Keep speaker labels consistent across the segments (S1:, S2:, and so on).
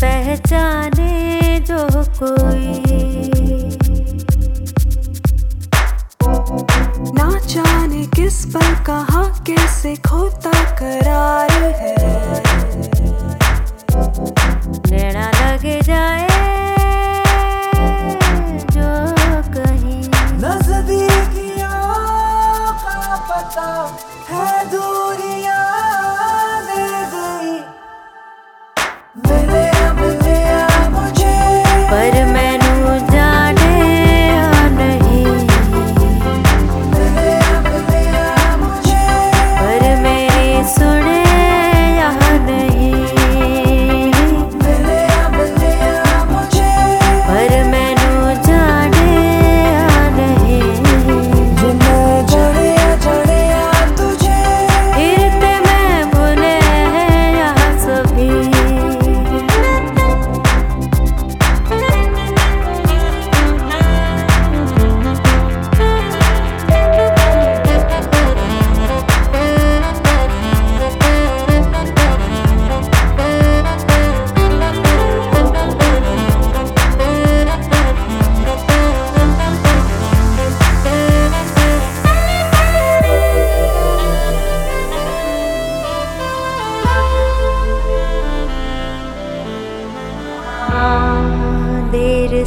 S1: पहचाने जो कोई।
S2: ना जाने किस पर कहा कैसे खोता करार है।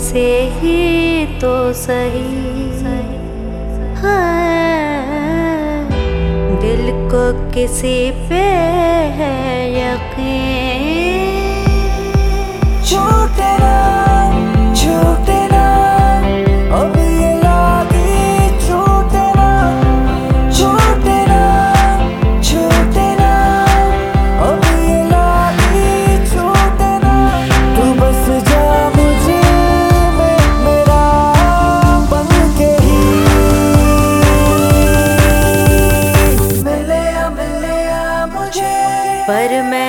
S1: से ही तो सही सही हाँ, दिल को किसी पे है पर मैं